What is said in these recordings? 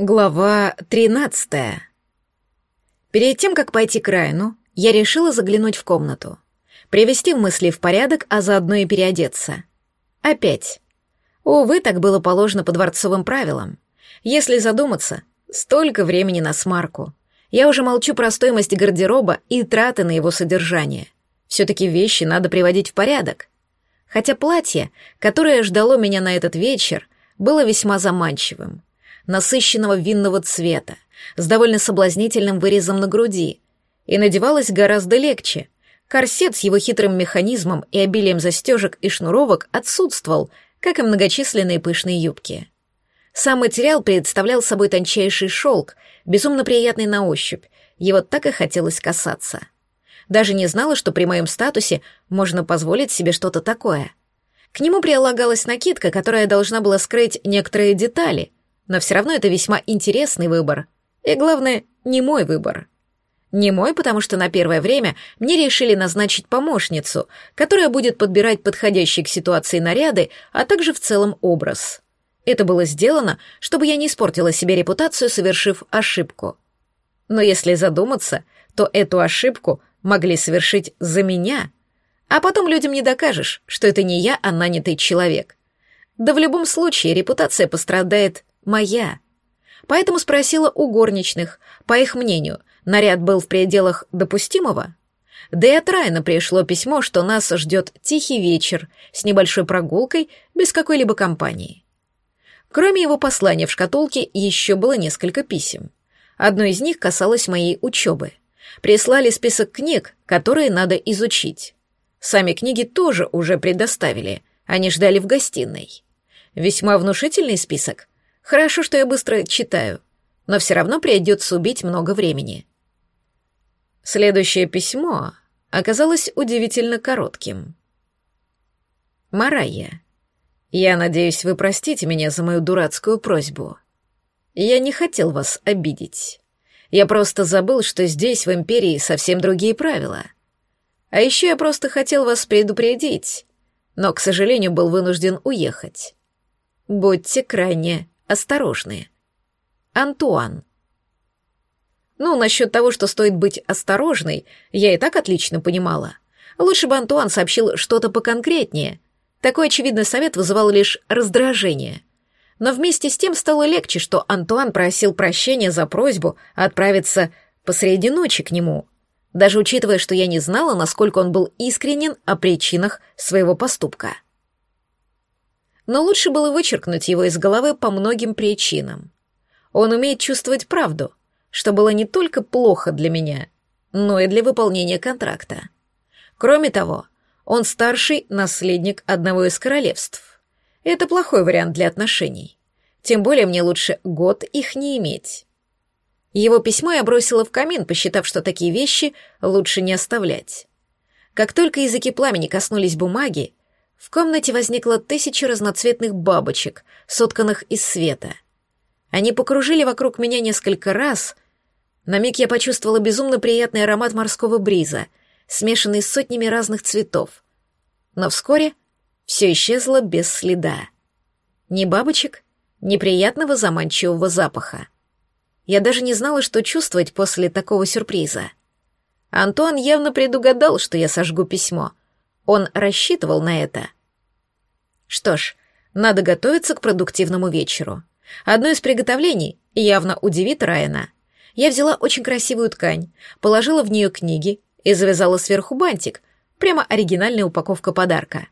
Глава 13. Перед тем, как пойти к Райну, я решила заглянуть в комнату, привести мысли в порядок, а заодно и переодеться. Опять. Увы, так было положено по дворцовым правилам. Если задуматься, столько времени на смарку. Я уже молчу про стоимость гардероба и траты на его содержание. Все-таки вещи надо приводить в порядок. Хотя платье, которое ждало меня на этот вечер, было весьма заманчивым — насыщенного винного цвета, с довольно соблазнительным вырезом на груди, и надевалась гораздо легче. Корсет с его хитрым механизмом и обилием застежек и шнуровок отсутствовал, как и многочисленные пышные юбки. Сам материал представлял собой тончайший шелк, безумно приятный на ощупь, его так и хотелось касаться. Даже не знала, что при моем статусе можно позволить себе что-то такое. К нему прилагалась накидка, которая должна была скрыть некоторые детали, но все равно это весьма интересный выбор. И главное, не мой выбор. Не мой, потому что на первое время мне решили назначить помощницу, которая будет подбирать подходящие к ситуации наряды, а также в целом образ. Это было сделано, чтобы я не испортила себе репутацию, совершив ошибку. Но если задуматься, то эту ошибку могли совершить за меня. А потом людям не докажешь, что это не я, а нанятый человек. Да в любом случае репутация пострадает моя. Поэтому спросила у горничных, по их мнению, наряд был в пределах допустимого? Да и от Райана пришло письмо, что нас ждет тихий вечер с небольшой прогулкой без какой-либо компании. Кроме его послания в шкатулке еще было несколько писем. Одно из них касалось моей учебы. Прислали список книг, которые надо изучить. Сами книги тоже уже предоставили, они ждали в гостиной. Весьма внушительный список, Хорошо, что я быстро читаю, но все равно придется убить много времени. Следующее письмо оказалось удивительно коротким. «Марайя, я надеюсь, вы простите меня за мою дурацкую просьбу. Я не хотел вас обидеть. Я просто забыл, что здесь, в Империи, совсем другие правила. А еще я просто хотел вас предупредить, но, к сожалению, был вынужден уехать. Будьте крайне осторожные. Антуан. Ну, насчет того, что стоит быть осторожной, я и так отлично понимала. Лучше бы Антуан сообщил что-то поконкретнее. Такой очевидный совет вызывал лишь раздражение. Но вместе с тем стало легче, что Антуан просил прощения за просьбу отправиться посреди ночи к нему, даже учитывая, что я не знала, насколько он был искренен о причинах своего поступка но лучше было вычеркнуть его из головы по многим причинам. Он умеет чувствовать правду, что было не только плохо для меня, но и для выполнения контракта. Кроме того, он старший наследник одного из королевств. Это плохой вариант для отношений. Тем более мне лучше год их не иметь. Его письмо я бросила в камин, посчитав, что такие вещи лучше не оставлять. Как только языки пламени коснулись бумаги, в комнате возникло тысяча разноцветных бабочек, сотканных из света. Они покружили вокруг меня несколько раз. На миг я почувствовала безумно приятный аромат морского бриза, смешанный с сотнями разных цветов. Но вскоре все исчезло без следа. Ни бабочек, ни приятного заманчивого запаха. Я даже не знала, что чувствовать после такого сюрприза. Антуан явно предугадал, что я сожгу письмо — он рассчитывал на это. Что ж, надо готовиться к продуктивному вечеру. Одно из приготовлений явно удивит Райана. Я взяла очень красивую ткань, положила в нее книги и завязала сверху бантик. Прямо оригинальная упаковка подарка.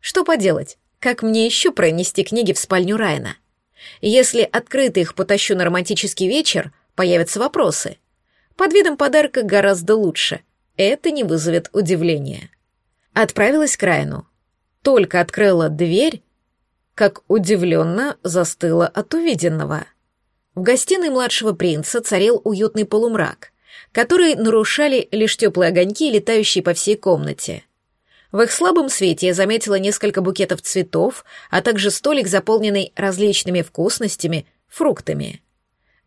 Что поделать? Как мне еще пронести книги в спальню Райана? Если открыто их потащу на романтический вечер, появятся вопросы. Под видом подарка гораздо лучше. Это не вызовет удивления. Отправилась к Райну. Только открыла дверь, как удивленно застыла от увиденного. В гостиной младшего принца царил уютный полумрак, который нарушали лишь теплые огоньки, летающие по всей комнате. В их слабом свете я заметила несколько букетов цветов, а также столик, заполненный различными вкусностями, фруктами.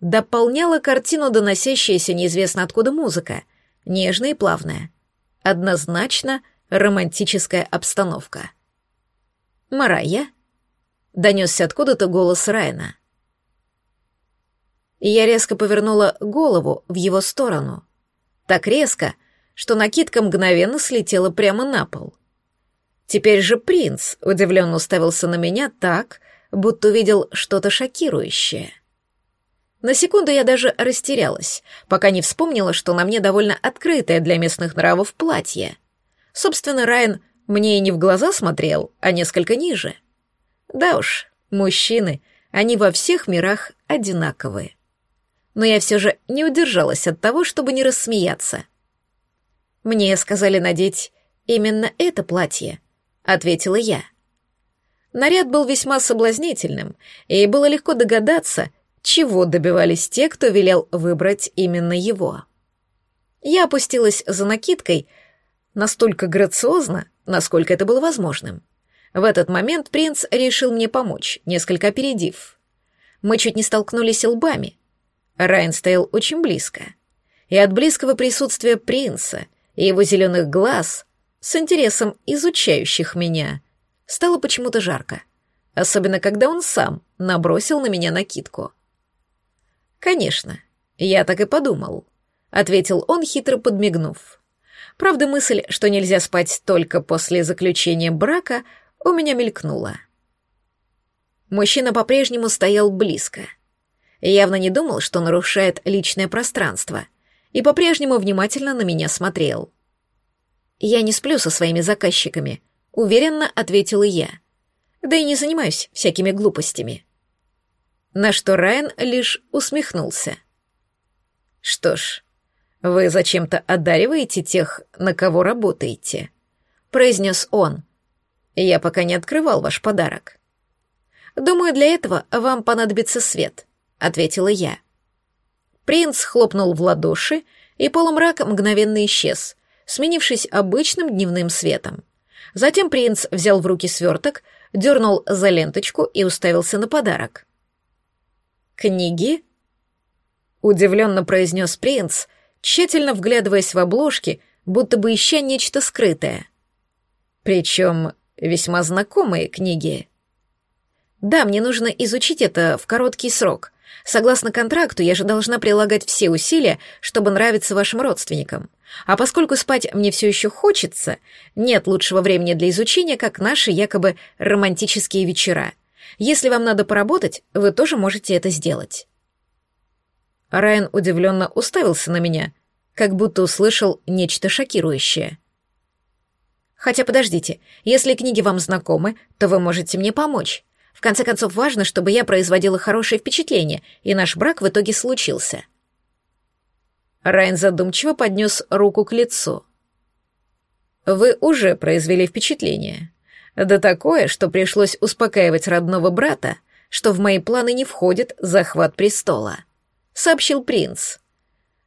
Дополняла картину доносящаяся неизвестно откуда музыка, нежная и плавная. Однозначно — романтическая обстановка. «Марайя?» — донесся откуда-то голос Райна. я резко повернула голову в его сторону. Так резко, что накидка мгновенно слетела прямо на пол. Теперь же принц удивленно уставился на меня так, будто увидел что-то шокирующее. На секунду я даже растерялась, пока не вспомнила, что на мне довольно открытое для местных нравов платье. Собственно, Райан мне и не в глаза смотрел, а несколько ниже. Да уж, мужчины, они во всех мирах одинаковые. Но я все же не удержалась от того, чтобы не рассмеяться. Мне сказали надеть именно это платье, ответила я. Наряд был весьма соблазнительным, и было легко догадаться, чего добивались те, кто велел выбрать именно его. Я опустилась за накидкой настолько грациозно, насколько это было возможным. В этот момент принц решил мне помочь, несколько опередив. Мы чуть не столкнулись лбами. Райан стоял очень близко. И от близкого присутствия принца и его зеленых глаз, с интересом изучающих меня, стало почему-то жарко. Особенно, когда он сам набросил на меня накидку. «Конечно, я так и подумал», — ответил он, хитро подмигнув. Правда, мысль, что нельзя спать только после заключения брака, у меня мелькнула. Мужчина по-прежнему стоял близко. Явно не думал, что нарушает личное пространство, и по-прежнему внимательно на меня смотрел. «Я не сплю со своими заказчиками», — уверенно ответила я. «Да и не занимаюсь всякими глупостями». На что Райан лишь усмехнулся. «Что ж, вы зачем-то одариваете тех, на кого работаете?» — произнес он. «Я пока не открывал ваш подарок». «Думаю, для этого вам понадобится свет», — ответила я. Принц хлопнул в ладоши, и полумрак мгновенно исчез, сменившись обычным дневным светом. Затем принц взял в руки сверток, дернул за ленточку и уставился на подарок. «Книги?» — удивленно произнес принц, тщательно вглядываясь в обложки, будто бы ища нечто скрытое. Причем весьма знакомые книги. Да, мне нужно изучить это в короткий срок. Согласно контракту, я же должна прилагать все усилия, чтобы нравиться вашим родственникам. А поскольку спать мне все еще хочется, нет лучшего времени для изучения, как наши якобы романтические вечера. Если вам надо поработать, вы тоже можете это сделать. Райан удивленно уставился на меня, как будто услышал нечто шокирующее. Хотя подождите, если книги вам знакомы, то вы можете мне помочь. В конце концов, важно, чтобы я производила хорошее впечатление, и наш брак в итоге случился. Райан задумчиво поднес руку к лицу. Вы уже произвели впечатление. Да такое, что пришлось успокаивать родного брата, что в мои планы не входит захват престола, сообщил принц.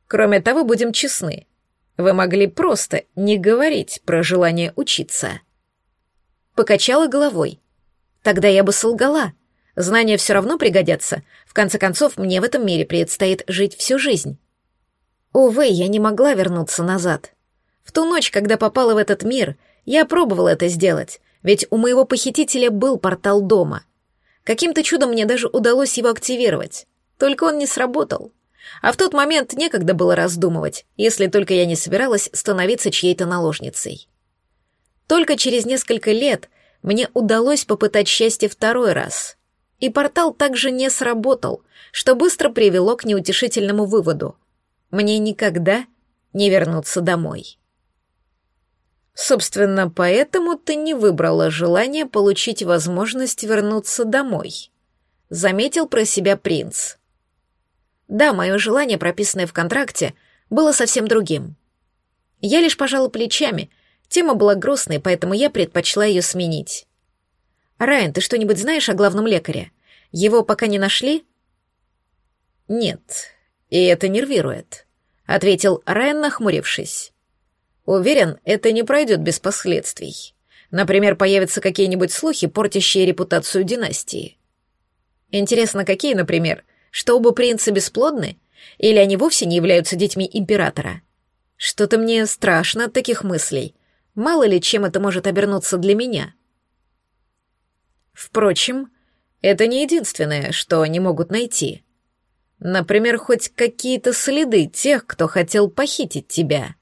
Кроме того, будем честны. Вы могли просто не говорить про желание учиться. Покачала головой. Тогда я бы солгала. Знания все равно пригодятся. В конце концов, мне в этом мире предстоит жить всю жизнь. Увы, я не могла вернуться назад. В ту ночь, когда попала в этот мир, я пробовала это сделать, ведь у моего похитителя был портал дома. Каким-то чудом мне даже удалось его активировать. Только он не сработал. А в тот момент некогда было раздумывать, если только я не собиралась становиться чьей-то наложницей. Только через несколько лет — мне удалось попытать счастье второй раз. И портал также не сработал, что быстро привело к неутешительному выводу. Мне никогда не вернуться домой. Собственно, поэтому ты не выбрала желание получить возможность вернуться домой. Заметил про себя принц. Да, мое желание, прописанное в контракте, было совсем другим. Я лишь пожала плечами, Тема была грустной, поэтому я предпочла ее сменить. «Райан, ты что-нибудь знаешь о главном лекаре? Его пока не нашли?» «Нет, и это нервирует», — ответил Райан, нахмурившись. «Уверен, это не пройдет без последствий. Например, появятся какие-нибудь слухи, портящие репутацию династии. Интересно, какие, например? Что оба принца бесплодны? Или они вовсе не являются детьми императора? Что-то мне страшно от таких мыслей. Мало ли, чем это может обернуться для меня. Впрочем, это не единственное, что они могут найти. Например, хоть какие-то следы тех, кто хотел похитить тебя.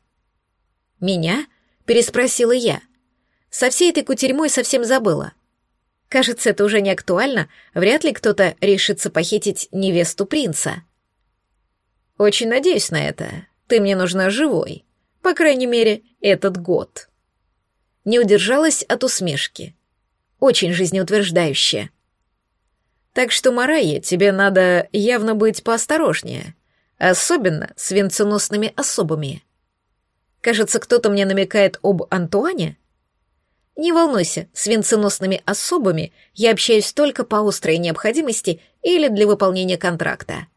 Меня? переспросила я. Со всей этой кутерьмой совсем забыла. Кажется, это уже не актуально, вряд ли кто-то решится похитить невесту принца. Очень надеюсь на это. Ты мне нужна живой. По крайней мере, этот год. Не удержалась от усмешки. Очень жизнеутверждающая. Так что, Марайя, тебе надо явно быть поосторожнее, особенно с венценосными особами. Кажется, кто-то мне намекает об Антуане. Не волнуйся, с венценосными особами я общаюсь только по острой необходимости или для выполнения контракта.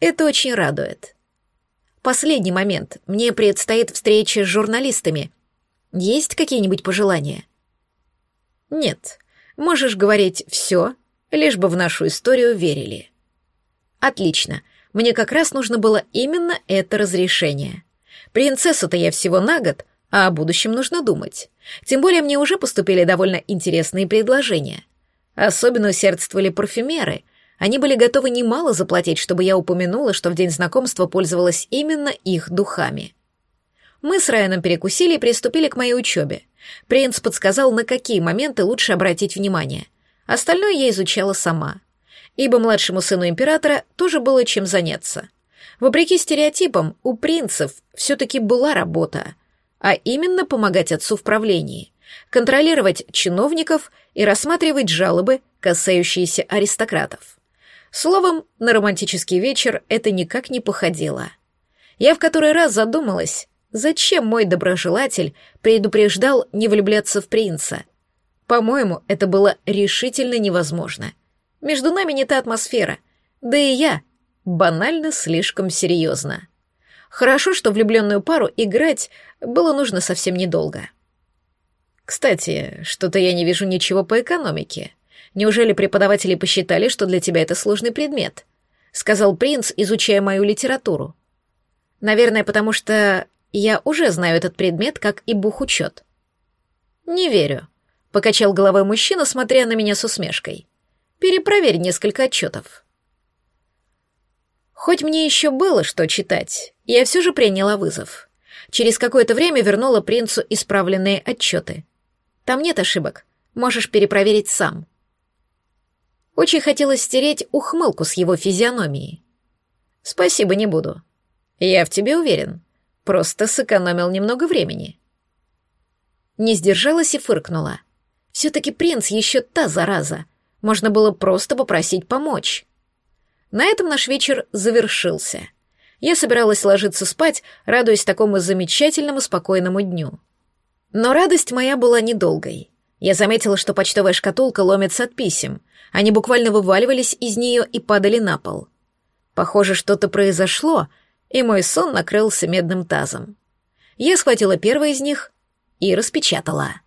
Это очень радует. Последний момент. Мне предстоит встреча с журналистами. Есть какие-нибудь пожелания? Нет. Можешь говорить все, лишь бы в нашу историю верили. Отлично. Мне как раз нужно было именно это разрешение. Принцессу-то я всего на год, а о будущем нужно думать. Тем более мне уже поступили довольно интересные предложения. Особенно усердствовали парфюмеры. Они были готовы немало заплатить, чтобы я упомянула, что в день знакомства пользовалась именно их духами. Мы с Райаном перекусили и приступили к моей учебе. Принц подсказал, на какие моменты лучше обратить внимание — Остальное я изучала сама, ибо младшему сыну императора тоже было чем заняться. Вопреки стереотипам, у принцев все-таки была работа, а именно помогать отцу в правлении, контролировать чиновников и рассматривать жалобы, касающиеся аристократов. Словом, на романтический вечер это никак не походило. Я в который раз задумалась, зачем мой доброжелатель предупреждал не влюбляться в принца — по-моему, это было решительно невозможно. Между нами не та атмосфера. Да и я банально слишком серьезно. Хорошо, что влюбленную пару играть было нужно совсем недолго. Кстати, что-то я не вижу ничего по экономике. Неужели преподаватели посчитали, что для тебя это сложный предмет? Сказал принц, изучая мою литературу. Наверное, потому что я уже знаю этот предмет как и бухучет. Не верю. — покачал головой мужчина, смотря на меня с усмешкой. «Перепроверь несколько отчетов». Хоть мне еще было что читать, я все же приняла вызов. Через какое-то время вернула принцу исправленные отчеты. Там нет ошибок, можешь перепроверить сам. Очень хотелось стереть ухмылку с его физиономии. Спасибо, не буду. Я в тебе уверен. Просто сэкономил немного времени. Не сдержалась и фыркнула. Все-таки принц еще та зараза. Можно было просто попросить помочь. На этом наш вечер завершился. Я собиралась ложиться спать, радуясь такому замечательному спокойному дню. Но радость моя была недолгой. Я заметила, что почтовая шкатулка ломится от писем. Они буквально вываливались из нее и падали на пол. Похоже, что-то произошло, и мой сон накрылся медным тазом. Я схватила первое из них и распечатала.